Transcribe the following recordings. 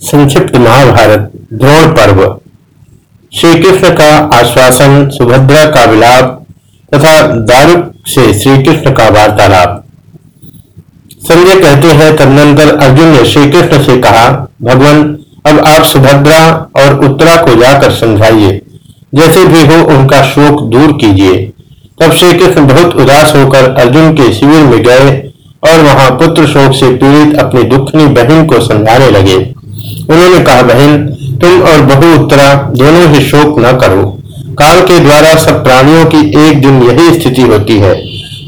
संक्षिप्त महाभारत, द्रोण पर्व। श्री कृष्ण का आश्वासन, सुभद्रा का विलाप तथा दारुक से श्री कृष्ण का वार्तालाप। संजय कहते हैं, तदनंतर अर्जुन ने श्री कृष्ण से कहा, भगवान, अब आप सुभद्रा और उत्तरा को जाकर समझाइए। जैसे भी हो, उनका शोक दूर कीजिए। तब श्री कृष्ण बहुत उदास होकर अर्जुन के शिविर में गए और वहाँ पुत्र शोक से पीड़ित अपनी दुखनी बहन को समझाने लगे। उन्होंने कहा, बहन, तुम और बहु उत्तरा दोनों ही शोक न करो। काल के द्वारा सब प्राणियों की एक दिन यही स्थिति होती है।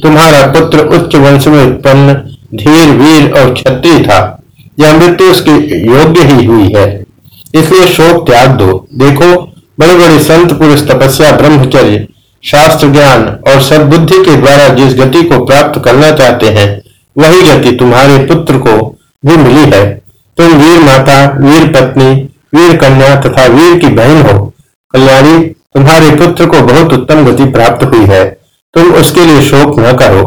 तुम्हारा पुत्र उच्च वंश में उत्पन्न, धीर, वीर और क्षत्रिय था। यह मृत्यु उसके योग्य ही हुई है। इसलिए शोक त्याग दो। देखो बड़े बड़े संत, पुरुष, तपस्या, ब्रह्मचर्य, शास्त्र ज्ञान और सदबुद्धि के द्वारा जिस गति को प्राप्त करना चाहते हैं वही गति तुम्हारे पुत्र को भी मिली है। तुम वीर माता, वीर पत्नी, वीर कन्या तथा वीर की बहन हो। कल्याणी, तुम्हारे पुत्र को बहुत उत्तम गति प्राप्त हुई है। तुम उसके लिए शोक न करो।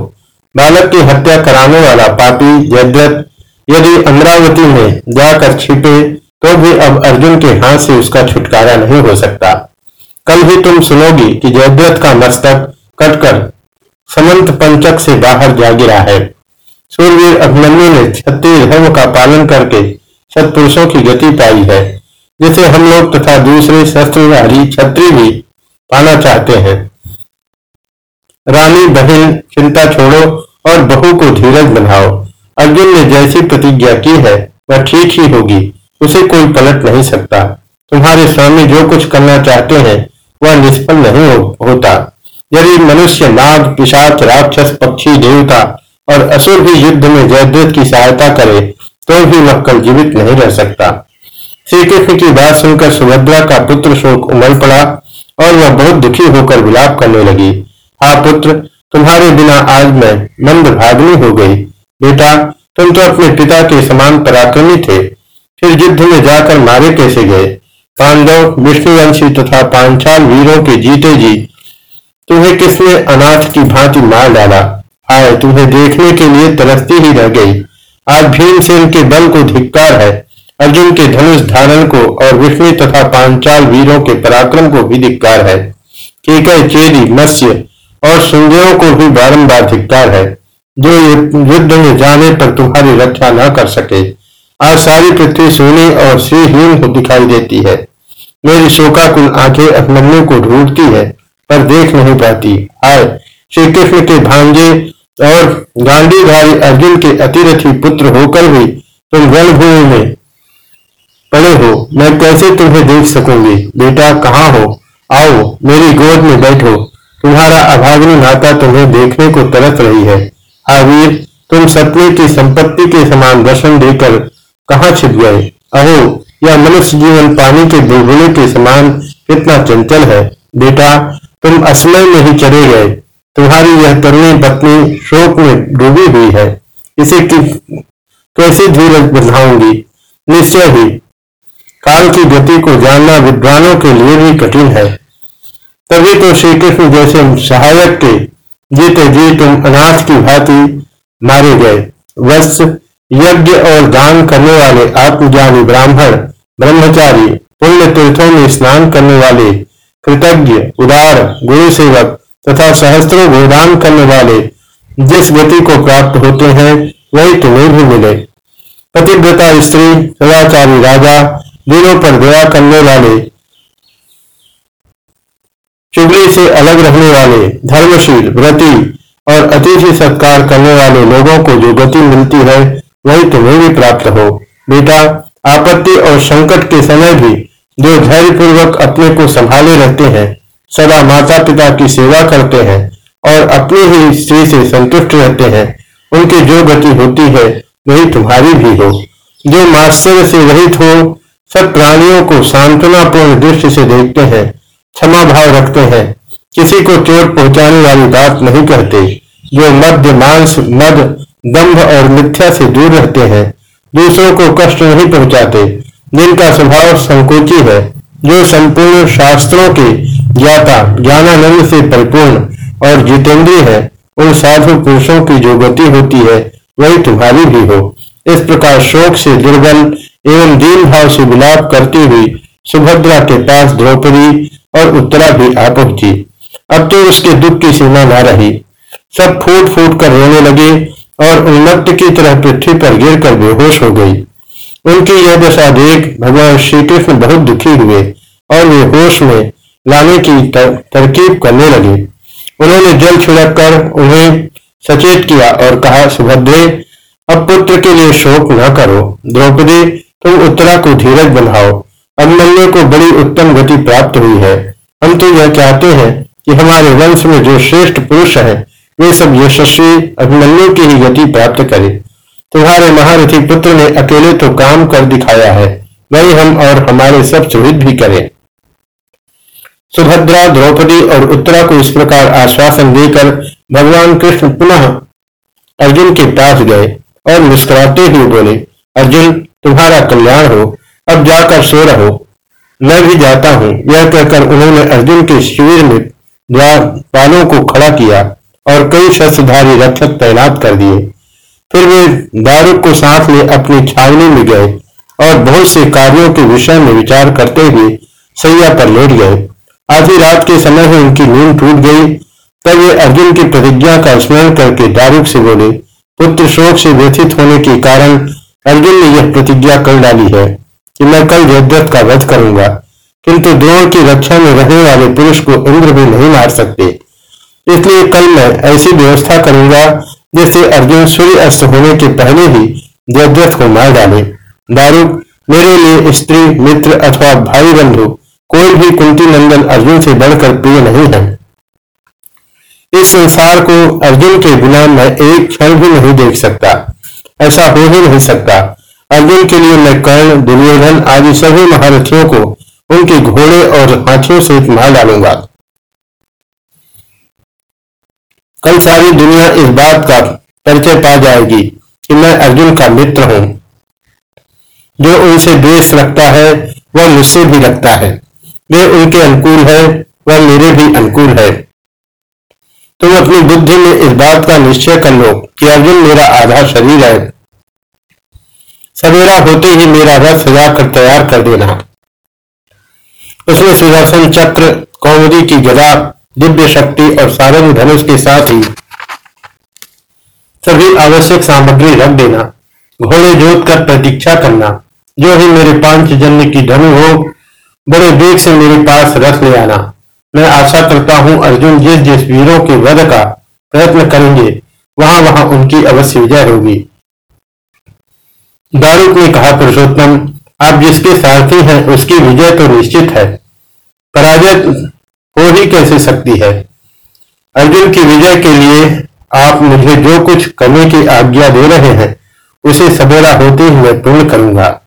बालक की हत्या कराने वाला पापी जयद्रथ यदि अमरावती में जाकर छिपे तो भी अब अर्जुन के हाथ से उसका छुटकारा नहीं हो सकता। कल ही तुम सुनोगी कि जयद्रथ का मस्तक कटकर समंत पंचक से बाहर जा गिरा है। सूर्यवीर अभिमन्यु ने क्षत्रिय धर्म का पालन करके सत्पुरुषों की गति पाई है जिसे हम लोग तथा दूसरे शस्त्रधारी छत्री भी पाना चाहते हैं। रानी बहन चिंता छोड़ो और बहू को धीरज बनाओ। अर्जुन ने जैसी प्रतिज्ञा की है वह ठीक ही होगी उसे कोई पलट नहीं सकता। तुम्हारे स्वामी जो कुछ करना चाहते हैं वह निष्फल नहीं हो, होता। यदि मनुष्य नाग पिशाच राक्षस पक्षी देवता और असुर भी युद्ध में जयद्रथ की सहायता करे तो भी वह कल जीवित नहीं रह सकता। श्री कृष्ण की बात सुनकर सुभद्रा का पुत्र शोक उमड़ पड़ा और वह बहुत दुखी होकर विलाप करने लगी। हा पुत्र, तुम्हारे बिना आज मैं मंद भागनी हो गई। बेटा, तुम तो अपने पिता के समान पराक्रमी थे। फिर युद्ध में जाकर मारे कैसे गए? पांडव, विष्णुवंशी तथा पांचाल वीरों के जीते जी, तुम्हें किसने अनाथ की भांति मार डाला? आए। तुम्हें देखने के लिए तरसती ही रह गई। आज भीमसेन के बल को धिक्कार है। अर्जुन के धनुष धारण को और विष्णु तथा पांचाल वीरों के पराक्रम को भी धिक्कार है। केकय चेरी, मत्स्य और सुंदरों को भी बारंबार धिक्कार है। जो युद्ध में जाने पर तुम्हारी रक्षा न कर सके। आज सारी पृथ्वी सोने और श्रीहीन दिखाई देती है। मेरी शोकाकुल आँखें अभिमन्यु को ढूंढती है, पर देख नहीं पाती। हाय श्री कृष्ण के भांजे और गांधी भाई अर्जुन के अतिरथी पुत्र होकर भी तुम रणभूमि में पड़े हो। मैं कैसे तुम्हें देख सकूँगी? बेटा, कहाँ हो? आओ, मेरी गोद में बैठो। तुम्हारा अभाग्नि नाता तुम्हें देखने को तरस रही है। हावीर तुम सपने की संपत्ति के समान दर्शन देकर कहा छिप गए? अहो, यह मनुष्य जीवन पानी के बुलबुले के समान कितना चंचल है। बेटा, तुम असमय में ही चले गए। तुम्हारी यह तरुणी पत्नी शोक में डूबी हुई है। इसे कैसे धीरज बधाऊँगी निश्चय ही, काल की गति को जानना विद्वानों के लिए भी कठिन है। तभी तो श्री कृष्ण जैसे सहायक के जीते जी तुम अनाथ की भांति मारे गए। वत्स यज्ञ और दान करने वाले आत्मज्ञानी ब्राह्मण, ब्रह्मचारी, पुण्य तीर्थों में स्नान करने वाले कृतज्ञ, उदार गुरु सेवक तथा सहस्त्रों गोदान करने वाले जिस गति को प्राप्त होते हैं, वही तुम्हें भी मिले। पतिव्रता स्त्री, सदाचारी राजा, दिलों पर दया करने वाले, चुगली से अलग रहने वाले, धर्मशील, व्रती और अतिथि सत्कार करने वाले लोगों को जो गति मिलती है, वही तुम्हें भी प्राप्त हो। बेटा, आपत्ति और संकट के समय भी जो धैर्य पूर्वक अपने को संभाले रहते हैं सदा माता पिता की सेवा करते हैं और अपनी ही स्त्री से संतुष्ट रहते हैं। उनकी जो गति होती है, वही तुम्हारी भी हो। जो मास्टर से रहित हो, सब प्राणियों को सांत्वनापूर्ण दृष्टि से देखते हैं, क्षमा भाव रखते हैं। किसी को चोट पहुँचाने वाली बात नहीं करते। जो मध्य मांस, मद दम्भ और मिथ्या से दूर रहते हैं, दूसरों को कष्ट नहीं पहुंचाते। जिनका स्वभाव संकोची है, जो संपूर्ण शास्त्रों के ज्ञाता, ज्ञानानंद से परिपूर्ण और जितेंद्रीय है, उन साधु पुरुषों की जो गति होती है, वही तुम्हारी भी हो। इस प्रकार शोक से दुर्बल एवं दीन भाव से विलाप करती हुई सुभद्रा के पास द्रौपदी और उत्तरा भी आ पहुँची। अब तो उसके दुख की सीमा न रही। सब फूट फूट कर रोने लगे और उन्मत्त की तरह पृथ्वी पर गिर कर बेहोश हो गई। उनकी यह दशा देख भगवान श्री कृष्ण बहुत दुखी हुए और वे होश में लाने की तर, तरकीब करने लगे। उन्होंने जल छिड़क कर उन्हें सचेत किया और कहा सुभद्रे अब पुत्र के लिए शोक न करो। द्रौपदी तुम उत्तरा को धीरज बनाओ। अभिमन्यु को बड़ी उत्तम गति प्राप्त हुई है। हम तो यह चाहते हैं कि हमारे वंश में जो श्रेष्ठ पुरुष है वे सब यशस्वी अभिमन्यु की ही गति प्राप्त करे। तुम्हारे महारथी पुत्र ने अकेले तो काम कर दिखाया है। वही हम और हमारे सब सुहित भी करें। सुभद्रा, द्रौपदी और उत्तरा को इस प्रकार आश्वासन देकर भगवान कृष्ण पुनः अर्जुन के पास गए और मुस्कुराते हुए बोले, अर्जुन, तुम्हारा कल्याण हो, अब जाकर सो रहो। मैं भी जाता हूँ। यह कहकर उन्होंने अर्जुन के शिविर में द्वार को खड़ा किया और कई शस्त्रधारी रक्षक तैनात कर दिए। फिर वे दारुक को साथ में अपनी छावनी में गए और बहुत से कार्यों के विषय में विचार करते हुए सैया पर लौट गए। आधी रात के समय में उनकी नींद टूट गई। तब वे अर्जुन की प्रतिज्ञा का स्मरण करके दारुक से बोले, पुत्र शोक से व्यथित होने के कारण अर्जुन ने यह प्रतिज्ञा कर डाली है कि मैं कल जयद्रथ का वध करूँगा, किंतु द्रोण की रक्षा में रहने वाले पुरुष को इंद्र भी नहीं मार सकते। इसलिए कल मैं ऐसी व्यवस्था करूँगा जिससे अर्जुन सूर्य अस्त होने के पहले ही जयद्रथ को मार डाले। दारूक, मेरे लिए स्त्री, मित्र अथवा भाई बंधु कोई भी कुंती नंदन अर्जुन से बढ़कर प्रिय नहीं है। इस संसार को अर्जुन के बिना मैं एक क्षण भी नहीं देख सकता। ऐसा हो ही नहीं सकता। अर्जुन के लिए मैं कर्ण, दुर्योधन आदि सभी महारथियों को उनके घोड़े और हाथियों से मार डालूँगा। कल सारी दुनिया इस बात का परिचय पा जाएगी कि मैं अर्जुन का मित्र हूँ। जो उनसे द्वेष रखता है, वह मुझसे भी रखता है। वे उनके अनुकूल है, वह मेरे भी अनुकूल है। तुम अपनी बुद्धि में इस बात का निश्चय कर लो कि अर्जुन मेरा आधा शरीर है। सवेरा होते ही मेरा रथ सजा कर तैयार कर देना। उसमें सुदर्शन चक्र, कौमुदी की गदा, दिव्य शक्ति और सारंग धनुष के साथ ही सभी आवश्यक सामग्री रख देना। घोड़े जोत कर प्रतीक्षा करना। जो ही मेरे पाँच जन्म की धनु हो बड़े वेग से मेरे पास रथ ले आना। मैं आशा करता हूँ अर्जुन जिस जिस वीरों के वध का प्रयत्न करेंगे, वहाँ वहाँ उनकी अवश्य विजय होगी। दारुक ने कहा, पुरुषोत्तम, आप जिसके सारथी हैं, उसकी विजय तो निश्चित है। पराजय हो ही कैसे सकती है? अर्जुन की विजय के लिए आप मुझे जो कुछ करने की आज्ञा दे रहे हैं, उसे सवेरा होते हुए पूर्ण करूँगा।